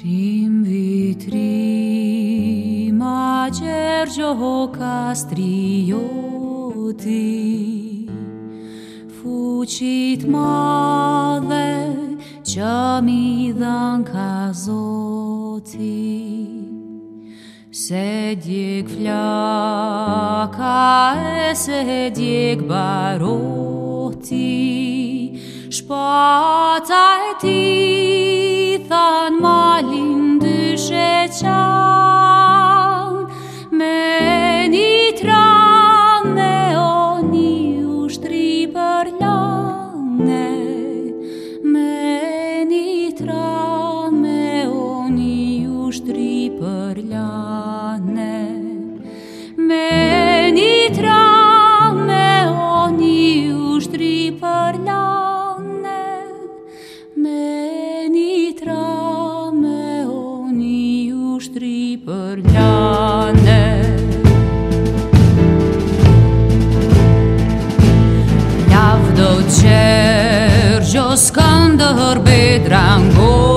Trim vitri Gergio castrioti Fucit made Ciamidan cazoti Sedieg flaca e sedieg baroti tithan trame oni u shtri për lane me një trame oni u shtri për lane me një trame oni u shtri për lane. Lavdo qërë gjos Skandar bedrangoi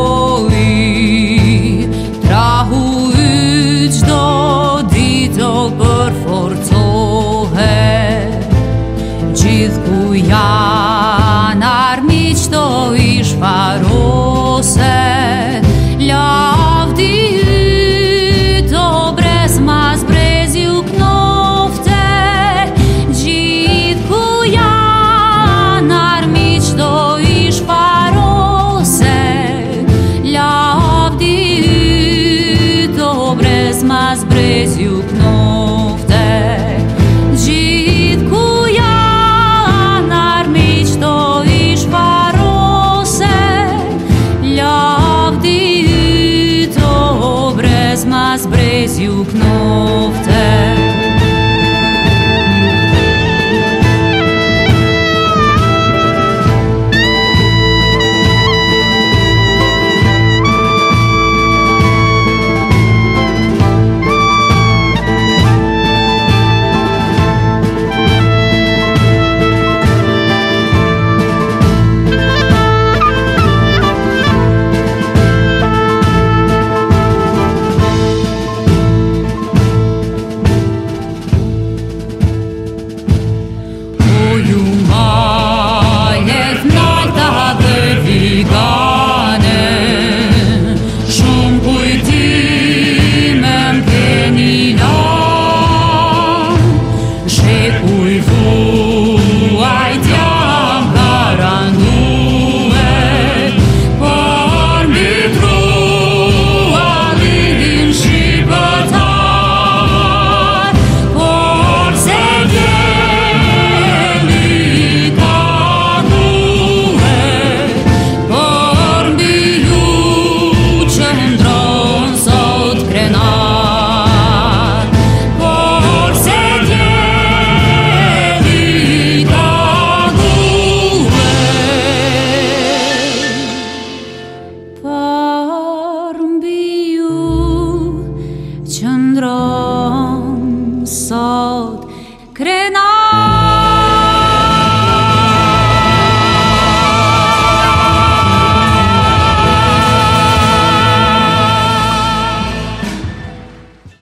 зютнув те, Дітку я нармічто і шпаросе, ляв дітро брезма з. O ju malet nalta dhe vigane